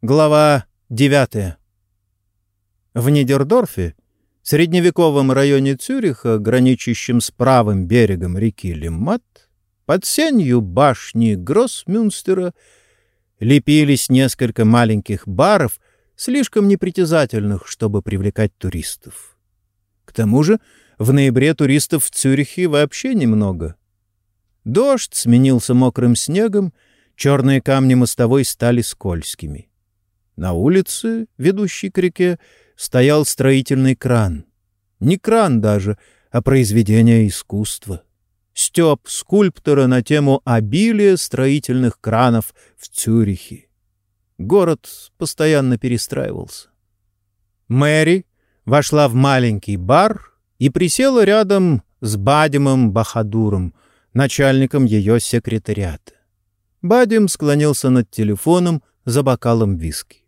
Глава 9. В Нидердорфе, средневековом районе Цюриха, граничащем с правым берегом реки Лиммат, под сенью башни Гроссмюнстера лепились несколько маленьких баров, слишком непритязательных, чтобы привлекать туристов. К тому же в ноябре туристов в Цюрихе вообще немного. Дождь сменился мокрым снегом, черные камни мостовой стали скользкими. На улице, ведущей к реке, стоял строительный кран. Не кран даже, а произведение искусства. Степ скульптора на тему обилия строительных кранов в Цюрихе. Город постоянно перестраивался. Мэри вошла в маленький бар и присела рядом с Бадимом Бахадуром, начальником ее секретариата. Бадим склонился над телефоном за бокалом виски.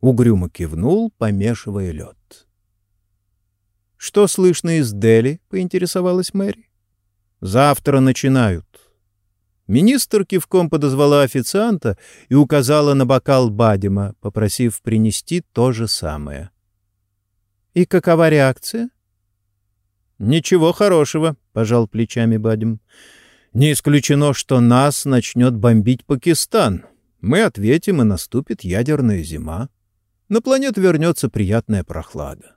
Угрюмо кивнул, помешивая лед. «Что слышно из Дели?» — поинтересовалась Мэри. «Завтра начинают». Министр кивком подозвала официанта и указала на бокал Бадима, попросив принести то же самое. «И какова реакция?» «Ничего хорошего», — пожал плечами Бадим. «Не исключено, что нас начнет бомбить Пакистан. Мы ответим, и наступит ядерная зима на планету вернется приятная прохлада.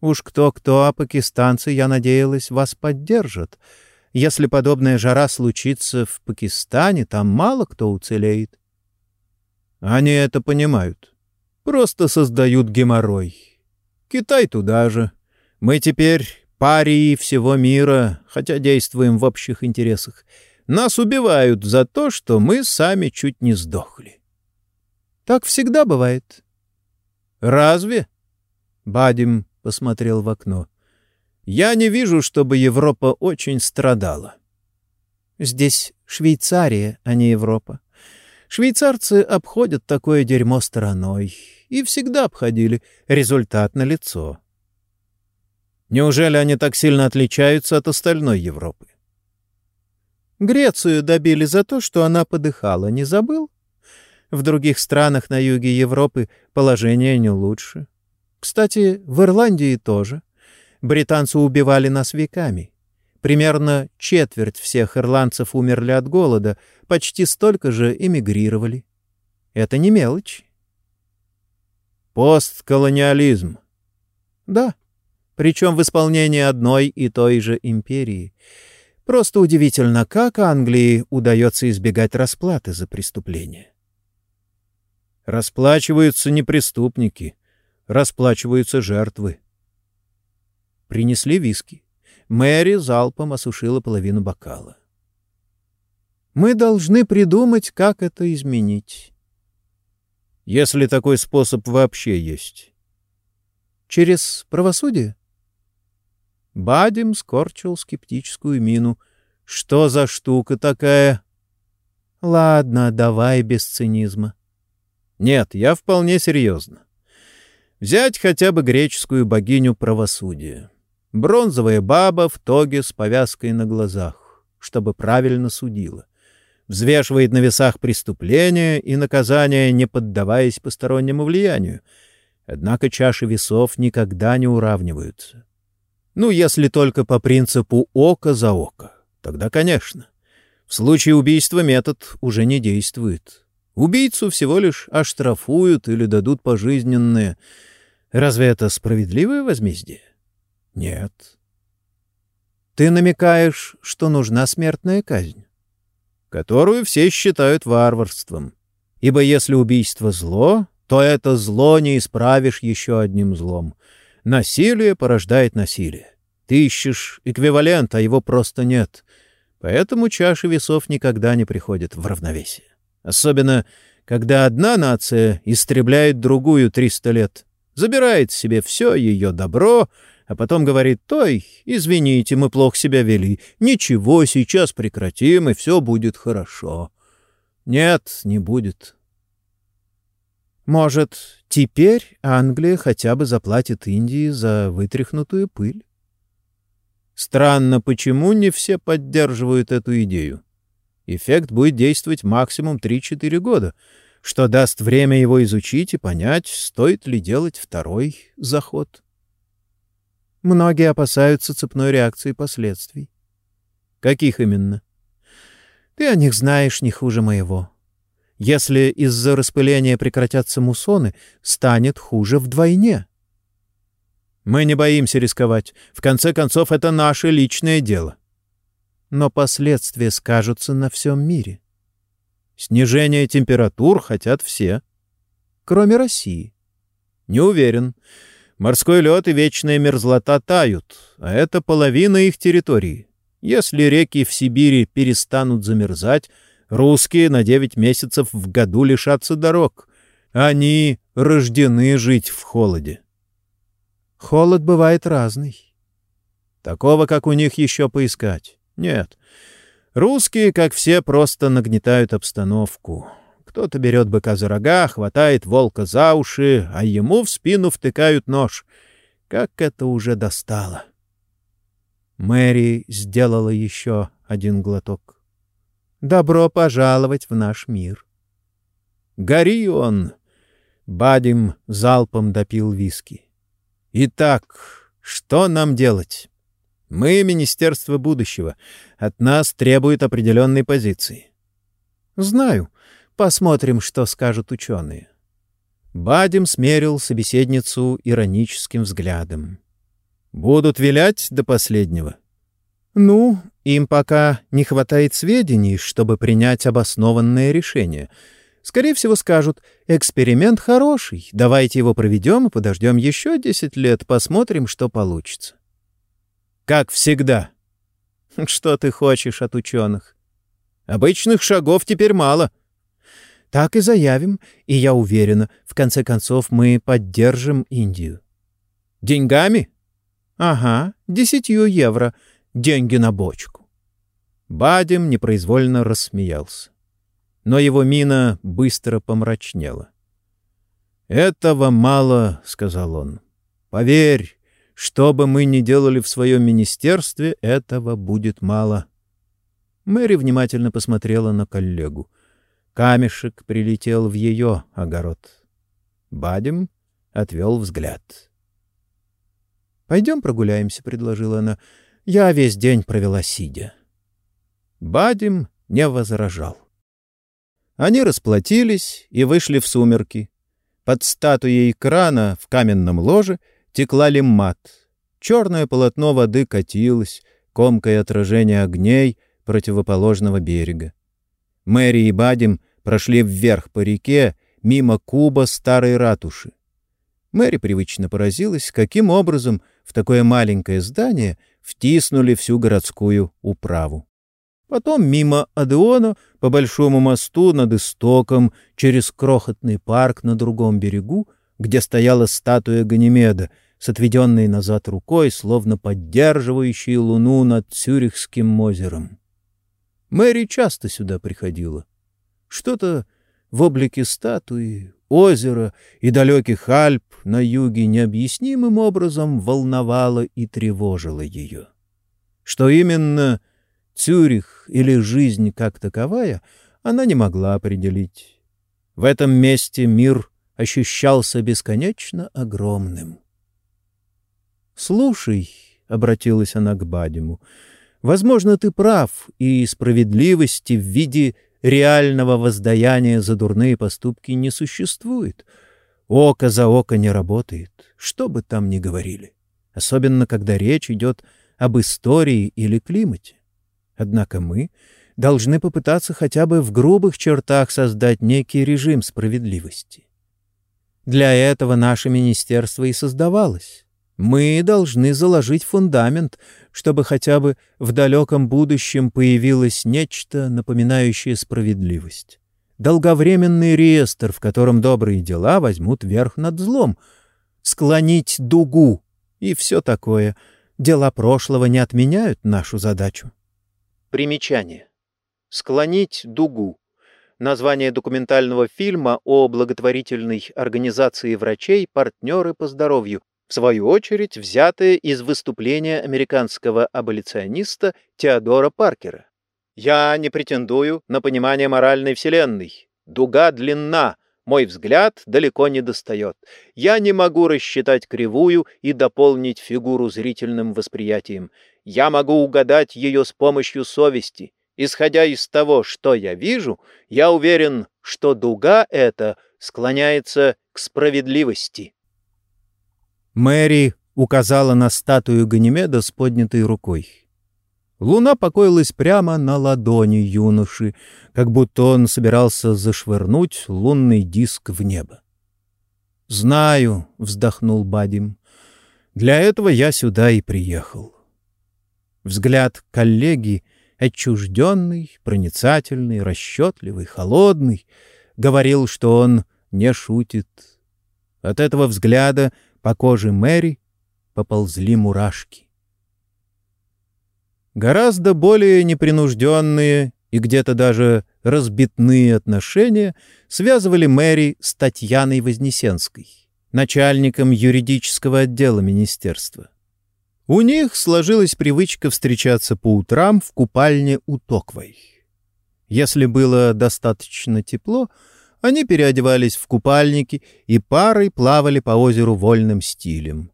Уж кто-кто, а пакистанцы, я надеялась, вас поддержат. Если подобная жара случится в Пакистане, там мало кто уцелеет. Они это понимают. Просто создают геморрой. Китай туда же. Мы теперь парии всего мира, хотя действуем в общих интересах. Нас убивают за то, что мы сами чуть не сдохли. Так всегда бывает. Разве? Бадим посмотрел в окно. Я не вижу, чтобы Европа очень страдала. Здесь Швейцария, а не Европа. Швейцарцы обходят такое дерьмо стороной. И всегда обходили. Результат налицо. Неужели они так сильно отличаются от остальной Европы? Грецию добили за то, что она подыхала, не забыл? В других странах на юге Европы положение не лучше. Кстати, в Ирландии тоже. Британцы убивали нас веками. Примерно четверть всех ирландцев умерли от голода, почти столько же эмигрировали. Это не мелочь. Постколониализм. Да, причем в исполнении одной и той же империи. Просто удивительно, как Англии удается избегать расплаты за преступления. Расплачиваются не преступники, расплачиваются жертвы. Принесли виски. Мэри залпом осушила половину бокала. Мы должны придумать, как это изменить. Если такой способ вообще есть. Через правосудие? Бадим скорчил скептическую мину. Что за штука такая? Ладно, давай без цинизма. Нет, я вполне серьезно. Взять хотя бы греческую богиню правосудия. Бронзовая баба в тоге с повязкой на глазах, чтобы правильно судила. Взвешивает на весах преступления и наказания, не поддаваясь постороннему влиянию. Однако чаши весов никогда не уравниваются. Ну, если только по принципу око за око, тогда, конечно. В случае убийства метод уже не действует. Убийцу всего лишь оштрафуют или дадут пожизненное. Разве это справедливое возмездие? Нет. Ты намекаешь, что нужна смертная казнь, которую все считают варварством. Ибо если убийство — зло, то это зло не исправишь еще одним злом. Насилие порождает насилие. Ты ищешь эквивалент, а его просто нет. Поэтому чаши весов никогда не приходят в равновесие. Особенно, когда одна нация истребляет другую 300 лет, забирает себе все ее добро, а потом говорит, «Той, извините, мы плохо себя вели. Ничего, сейчас прекратим, и все будет хорошо». Нет, не будет. Может, теперь Англия хотя бы заплатит Индии за вытряхнутую пыль? Странно, почему не все поддерживают эту идею. Эффект будет действовать максимум 3-4 года. что даст время его изучить и понять, стоит ли делать второй заход. Многие опасаются цепной реакции последствий. Каких именно? Ты о них знаешь не хуже моего. Если из-за распыления прекратятся муссоны, станет хуже вдвойне. Мы не боимся рисковать. В конце концов, это наше личное дело. Но последствия скажутся на всем мире. Снижение температур хотят все. Кроме России. Не уверен. Морской лед и вечная мерзлота тают, а это половина их территории. Если реки в Сибири перестанут замерзать, русские на девять месяцев в году лишатся дорог. Они рождены жить в холоде. Холод бывает разный. Такого, как у них, еще поискать. Нет. Русские, как все, просто нагнетают обстановку. Кто-то берет быка за рога, хватает волка за уши, а ему в спину втыкают нож. Как это уже достало! Мэри сделала еще один глоток. «Добро пожаловать в наш мир!» «Гори он!» Бадим залпом допил виски. «Итак, что нам делать?» Мы — Министерство будущего. От нас требуют определенной позиции. — Знаю. Посмотрим, что скажут ученые. Бадим смерил собеседницу ироническим взглядом. «Будут вилять до последнего?» «Ну, им пока не хватает сведений, чтобы принять обоснованное решение. Скорее всего, скажут, эксперимент хороший, давайте его проведем и подождем еще десять лет, посмотрим, что получится». «Как всегда». «Что ты хочешь от ученых?» «Обычных шагов теперь мало». Так и заявим, и я уверена, в конце концов мы поддержим Индию. Деньгами? Ага, десятью евро. Деньги на бочку. Бадим непроизвольно рассмеялся. Но его мина быстро помрачнела. «Этого мало», — сказал он. «Поверь, что бы мы ни делали в своем министерстве, этого будет мало». Мэри внимательно посмотрела на коллегу. Камешек прилетел в ее огород. Бадим отвел взгляд. «Пойдем прогуляемся», — предложила она. «Я весь день провела сидя». Бадим не возражал. Они расплатились и вышли в сумерки. Под статуей крана в каменном ложе текла лиммат. Черное полотно воды катилось, комкое отражение огней противоположного берега. Мэри и Бадим прошли вверх по реке, мимо куба старой ратуши. Мэри привычно поразилась, каким образом в такое маленькое здание втиснули всю городскую управу. Потом мимо Адеона по большому мосту над истоком через крохотный парк на другом берегу, где стояла статуя Ганимеда с отведенной назад рукой, словно поддерживающей луну над Цюрихским озером. Мэри часто сюда приходила. Что-то в облике статуи, озера и далеких Альп на юге необъяснимым образом волновало и тревожило ее. Что именно Цюрих или жизнь как таковая, она не могла определить. В этом месте мир ощущался бесконечно огромным. «Слушай», — обратилась она к Бадиму, — Возможно, ты прав, и справедливости в виде реального воздаяния за дурные поступки не существует. Око за око не работает, что бы там ни говорили, особенно когда речь идет об истории или климате. Однако мы должны попытаться хотя бы в грубых чертах создать некий режим справедливости. Для этого наше министерство и создавалось. Мы должны заложить фундамент, чтобы хотя бы в далеком будущем появилось нечто, напоминающее справедливость. Долговременный реестр, в котором добрые дела возьмут верх над злом. Склонить дугу и все такое. Дела прошлого не отменяют нашу задачу. Примечание. Склонить дугу. Название документального фильма о благотворительной организации врачей «Партнеры по здоровью», в свою очередь взятое из выступления американского аболициониста Теодора Паркера. «Я не претендую на понимание моральной вселенной. Дуга длинна, мой взгляд далеко не достает. Я не могу рассчитать кривую и дополнить фигуру зрительным восприятием. Я могу угадать ее с помощью совести. Исходя из того, что я вижу, я уверен, что дуга эта склоняется к справедливости. Мэри указала на статую Ганимеда с поднятой рукой. Луна покоилась прямо на ладони юноши, как будто он собирался зашвырнуть лунный диск в небо. «Знаю», — вздохнул Бадим, — «для этого я сюда и приехал». Взгляд коллеги, отчужденный, проницательный, расчетливый, холодный, говорил, что он не шутит. От этого взгляда по коже Мэри поползли мурашки. Гораздо более непринужденные и где-то даже разбитные отношения связывали Мэри с Татьяной Вознесенской, начальником юридического отдела министерства. У них сложилась привычка встречаться по утрам в купальне у Токвой. Если было достаточно тепло, они переодевались в купальники и парой плавали по озеру вольным стилем.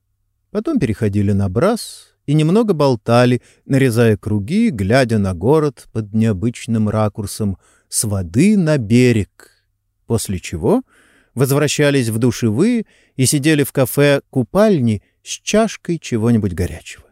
Потом переходили на брас и немного болтали, нарезая круги, глядя на город под необычным ракурсом с воды на берег, после чего возвращались в душевые и сидели в кафе купальни с чашкой чего-нибудь горячего.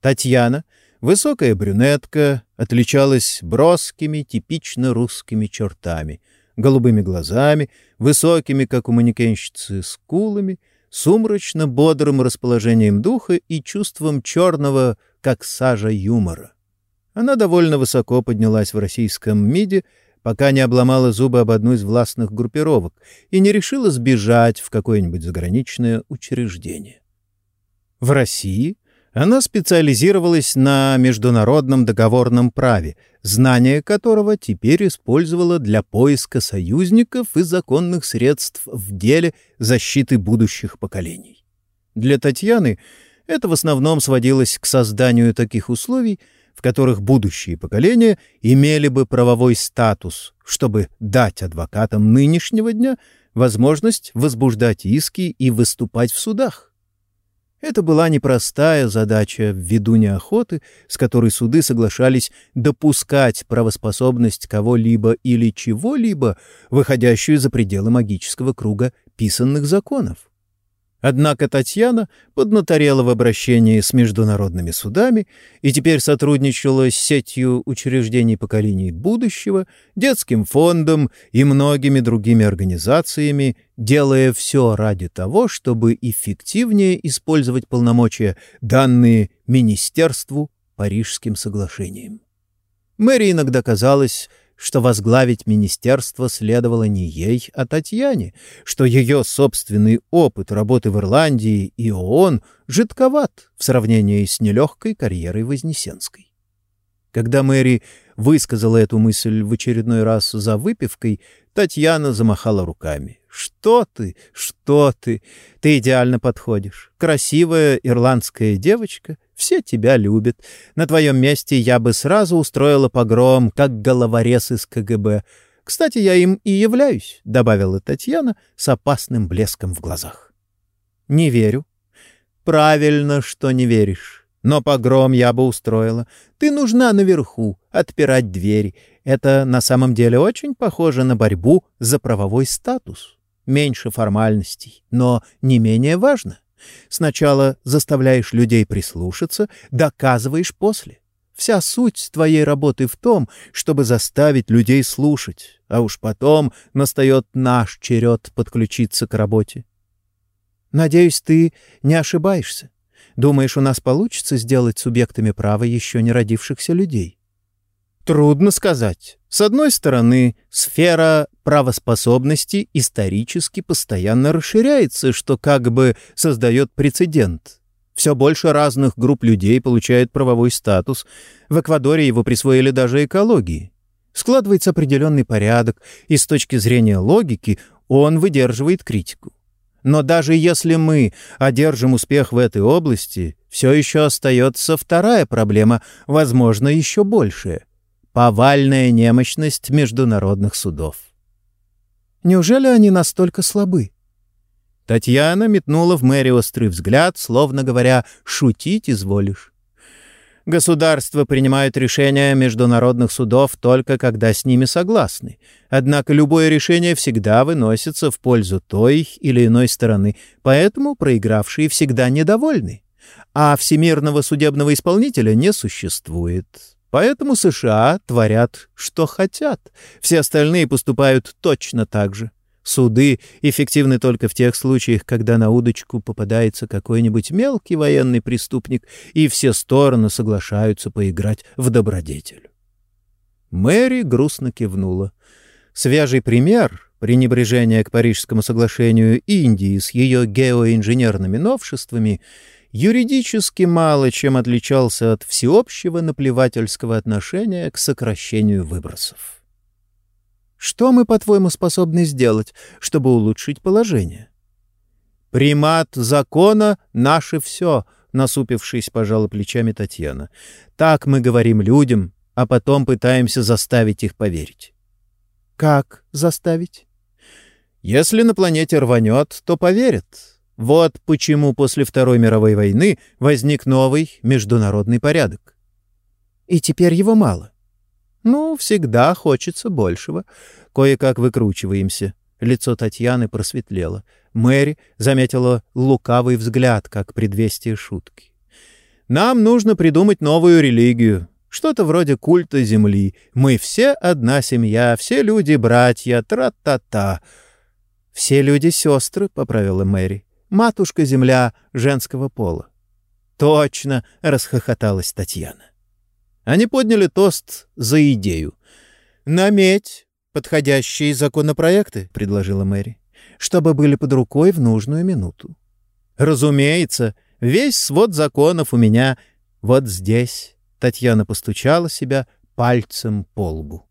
Татьяна, высокая брюнетка, отличалась броскими, типично русскими чертами, голубыми глазами, высокими, как у манекенщицы, скулами — сумрачно бодрым расположением духа и чувством черного, как сажа юмора. Она довольно высоко поднялась в российском МИДе, пока не обломала зубы об одну из властных группировок и не решила сбежать в какое-нибудь заграничное учреждение. В России она специализировалась на международном договорном праве, знание которого теперь использовала для поиска союзников и законных средств в деле защиты будущих поколений. Для Татьяны это в основном сводилось к созданию таких условий, в которых будущие поколения имели бы правовой статус, чтобы дать адвокатам нынешнего дня возможность возбуждать иски и выступать в судах. Это была непростая задача ввиду неохоты, с которой суды соглашались допускать правоспособность кого-либо или чего-либо, выходящую за пределы магического круга писанных законов. Однако Татьяна поднаторела в обращении с международными судами и теперь сотрудничала с сетью учреждений поколений будущего, детским фондом и многими другими организациями, делая все ради того, чтобы эффективнее использовать полномочия, данные Министерству Парижским соглашением. Мэри иногда казалось, что возглавить министерство следовало не ей, а Татьяне, что ее собственный опыт работы в Ирландии и ООН жидковат в сравнении с нелегкой карьерой Вознесенской. Когда Мэри высказала эту мысль в очередной раз за выпивкой, Татьяна замахала руками. «Что ты? Что ты? Ты идеально подходишь. Красивая ирландская девочка, все тебя любят. На твоем месте я бы сразу устроила погром, как головорез из КГБ. Кстати, я им и являюсь», — добавила Татьяна с опасным блеском в глазах. «Не верю». «Правильно, что не веришь. Но погром я бы устроила. Ты нужна наверху, отпирать двери. Это на самом деле очень похоже на борьбу за правовой статус. Меньше формальностей, но не менее важно. Сначала заставляешь людей прислушаться, доказываешь после. Вся суть твоей работы в том, чтобы заставить людей слушать, а уж потом настает наш черед подключиться к работе. Надеюсь, ты не ошибаешься. Думаешь, у нас получится сделать субъектами права еще не родившихся людей? Трудно сказать. С одной стороны, сфера правоспособности исторически постоянно расширяется, что как бы создает прецедент. Все больше разных групп людей получают правовой статус. В Эквадоре его присвоили даже экологии. Складывается определенный порядок, и с точки зрения логики он выдерживает критику. Но даже если мы одержим успех в этой области, все еще остается вторая проблема, возможно, еще большая — повальная немощность международных судов. Неужели они настолько слабы? Татьяна метнула в Мэри острый взгляд, словно говоря «шутить изволишь». Государства принимают решения международных судов только когда с ними согласны. Однако любое решение всегда выносится в пользу той или иной стороны, поэтому проигравшие всегда недовольны. А всемирного судебного исполнителя не существует. Поэтому США творят, что хотят. Все остальные поступают точно так же. Суды эффективны только в тех случаях, когда на удочку попадается какой-нибудь мелкий военный преступник, и все стороны соглашаются поиграть в добродетель. Мэри грустно кивнула. Свежий пример пренебрежения к Парижскому соглашению Индии с ее геоинженерными новшествами юридически мало чем отличался от всеобщего наплевательского отношения к сокращению выбросов. Что мы, по-твоему, способны сделать, чтобы улучшить положение? Примат закона — наше все, — насупившись, пожала плечами Татьяна. Так мы говорим людям, а потом пытаемся заставить их поверить. Как заставить? Если на планете рванет, то поверят. Вот почему после Второй мировой войны возник новый международный порядок. И теперь его мало. Ну, всегда хочется большего. Кое-как выкручиваемся. Лицо Татьяны просветлело. Мэри заметила лукавый взгляд, как предвестие шутки. «Нам нужно придумать новую религию. Что-то вроде культа земли. Мы все одна семья, все люди братья, тра-та-та». «Все люди сестры», — поправила Мэри. «Матушка-земля женского пола». «Точно!» — расхохоталась Татьяна. Они подняли тост за идею. «Наметь подходящие законопроекты», — предложила Мэри, «чтобы были под рукой в нужную минуту». «Разумеется, весь свод законов у меня вот здесь», — Татьяна постучала себя пальцем по лбу.